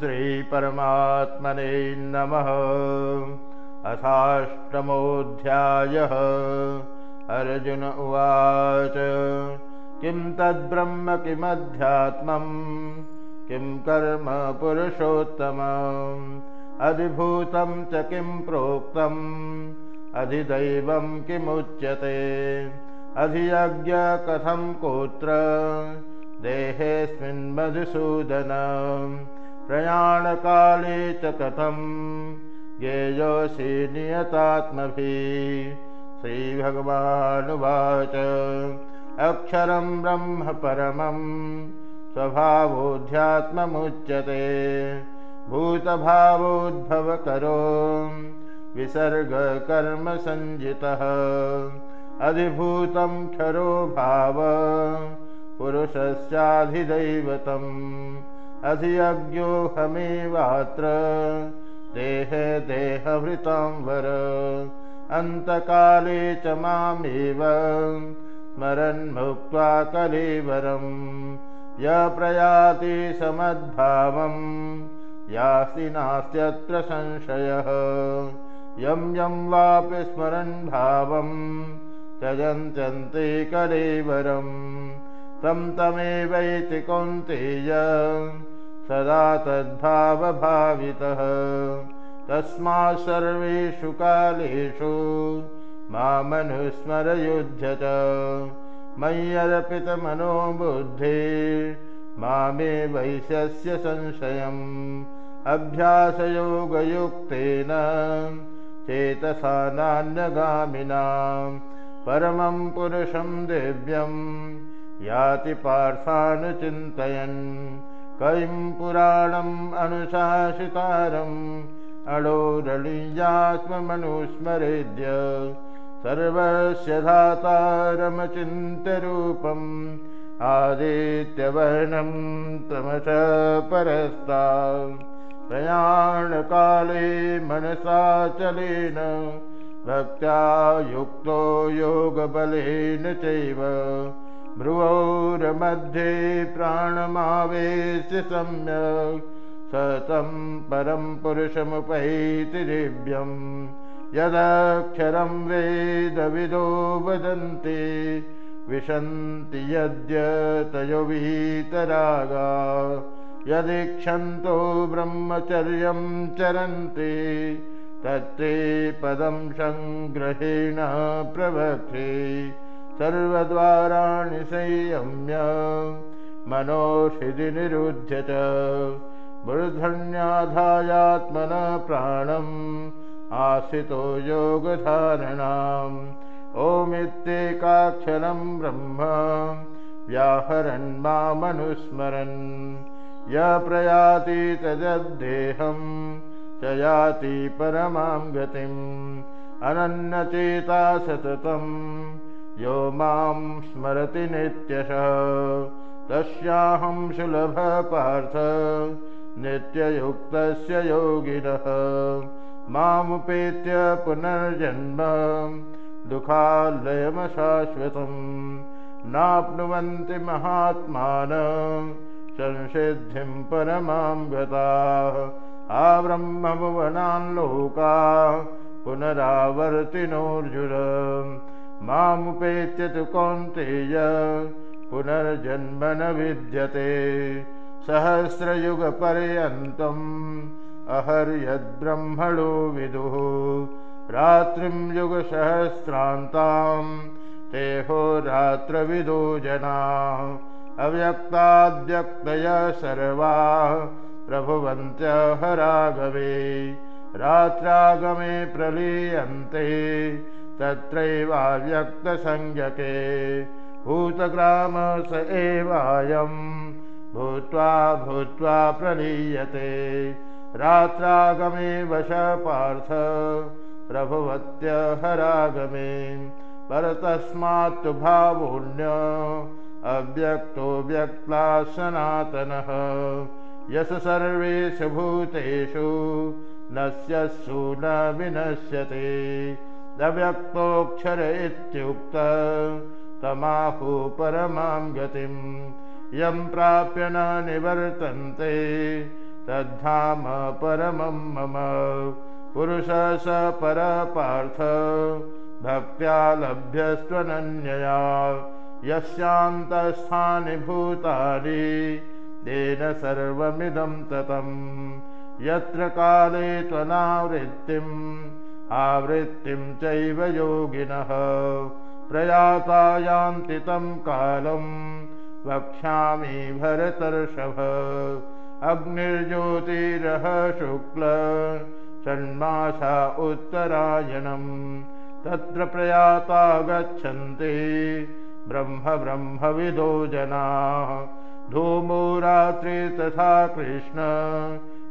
श्रीपरमात्मने नमः। अथाष्टमोऽध्यायः। अर्जुन उवाच किं तद्ब्रह्म किमध्यात्मम् किं कर्म पुरुषोत्तमम् अधिभूतं च किं प्रोक्तम् अधिदैवं किमुच्यते? अधियज्ञ कथं कोत्र? देहेऽस्मिन् मधुसूदन प्रयाणकाले च कथं ज्ञेयोऽसि नियतात्मभिः। श्रीभगवानुवाच। अक्षरं ब्रह्म परमं स्वभावोऽध्यात्ममुच्यते भूतभावोद्भवकरो। विसर्गकर्मसञ्जितः अधिभूतं क्षरो भाव। पुरुषस्याधिदैवतम् अधियज्ञोऽहमेवात्र। देहे देहभृतां वर। अन्तकाले च मामेव। स्मरन्मुक्त्वा कलेवरम् य प्रयाति समद्भावम् यासि नास्त्यत्र संशयः। यं यं वापि स्मरन् भावं त्यजन्त्यन्ते कलेवरम् तं तमेवैति कौन्तेय सदा तद्भावभावितः। तस्मात् सर्वेषु कालेषु मामनुस्मरयुध्य च मय्यर्पितमनो बुद्धे मामे वैश्यस्य संशयम्। अभ्यासयोगयुक्तेन चेतसा नान्यगामिनां। परमं पुरुषं दिव्यम् याति पार्थानुचिन्तयन् कैं पुराणम् अनुशासितारम् अणोरलीयात्ममनुस्मरेद्य सर्वस्य धातारमचिन्त्यरूपम् आदित्यवर्णं तमस परस्ता। प्रयाणकाले मनसाचलेन भक्त्या युक्तो योगबलेन चैव भ्रुवोरमध्ये प्राणमावेश्य सम्यक् सतं परं पुरुषमुपैति दिव्यं। यदक्षरं वेदविदो वदन्ति विशन्ति यद्य तयोवीतरागा यदीक्षन्तो ब्रह्मचर्यं चरन्ति तत्ते पदं सङ्ग्रहेण प्रवक्षे सर्वद्वाराणि संयम्य मनोषिधिनिरुध्य च मूर्धन्याधायात्मन प्राणम् आसितो योगधारणाम् ओमित्येकाक्षरं ब्रह्म व्याहरन् मामनुस्मरन् य प्रयाति तजद्देहं च याति परमां गतिम् अनन्यचेता सततम् यो मां स्मरति नित्यशः। तस्याहं पार्थ नित्ययुक्तस्य योगिनः। मामुपेत्य पुनर्जन्म दुःखालयमशाश्वतम्। नाप्नुवन्ति महात्मान संसिद्धिं परमां गताः। आब्रह्मभुवनान् लोका पुनरावर्तिनोऽर्जुन मामुपेत्य तु कौन्तेय पुनर्जन्म न विद्यते। सहस्रयुगपर्यन्तम् अहर्यद्ब्रह्मणो विदुः। रात्रिं युगसहस्रान्तां तेहो रात्रविदो जना। अव्यक्ताद्यक्तय सर्वा प्रभुवन्त्यहरागमे रात्रागमे प्रलीयन्ते तत्रैवाव्यक्तसंज्ञके। भूतग्राम स एवायम् भूत्वा भूत्वा प्रलीयते रात्रागमे वश पार्थ प्रभुवत्यहरागमे परतस्मात्तु भावोऽन्य अव्यक्तो व्यक्ता सनातनः। यश सर्वेषु भूतेषु नश्यत्सु न विनश्यते अव्यक्तोऽक्षर इत्युक्त तमाहु परमां गतिम् यं प्राप्य न निवर्तन्ते तद्धाम परमं मम। पुरुष स परपार्थ भक्त्या लभ्यस्त्वनन्यया। यस्यान्तस्थानि भूतानि तेन सर्वमिदं ततं यत्र काले त्वनावृत्तिम् आवृत्तिं चैव योगिनः। प्रयाता यान्ति तं कालं वक्ष्यामि भरतर्षभ। अग्निर्ज्योतिरः शुक्ल षण्मासा उत्तरायणम् तत्र प्रयाता गच्छन्ति ब्रह्म ब्रह्मविदो जनाः। धूमो रात्रि तथा कृष्ण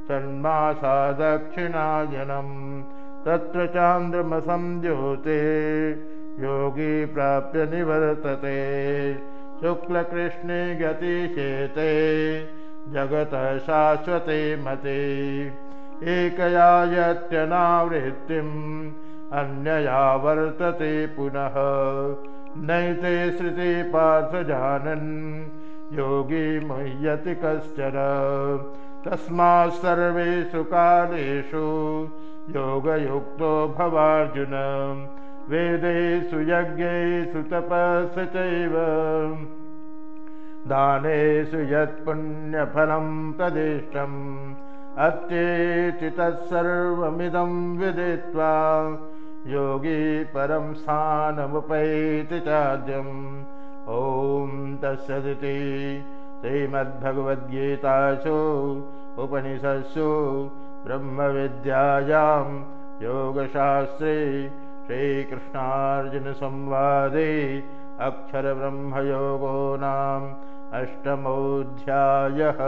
षण्मासा दक्षिणायनम् तत्र चान्द्रमसं ज्योते योगी प्राप्य निवर्तते। शुक्लकृष्णे गतिशेते जगतः शाश्वते मते। एकया यत्यनावृत्तिम् अन्यया वर्तते पुनः। नैते श्रुति पार्थ जानन् योगी मुह्यति कश्चन। तस्मात् सर्वेषु कालेषु योगयुक्तो भवार्जुन। वेदेषु यज्ञेषु तपस् चैव। दानेषु यत्पुण्यफलं प्रदिष्टम्। अत्येति तत्सर्वमिदं विदित्वा योगी परं स्थानमुपैति चाद्यम्। ॐ तत्सदिति श्रीमद्भगवद्गीतासु उपनिषत्सु ब्रह्मविद्यायां योगशास्त्रे श्रीकृष्णार्जुनसंवादे अक्षरब्रह्मयोगो नाम अष्टमोऽध्यायः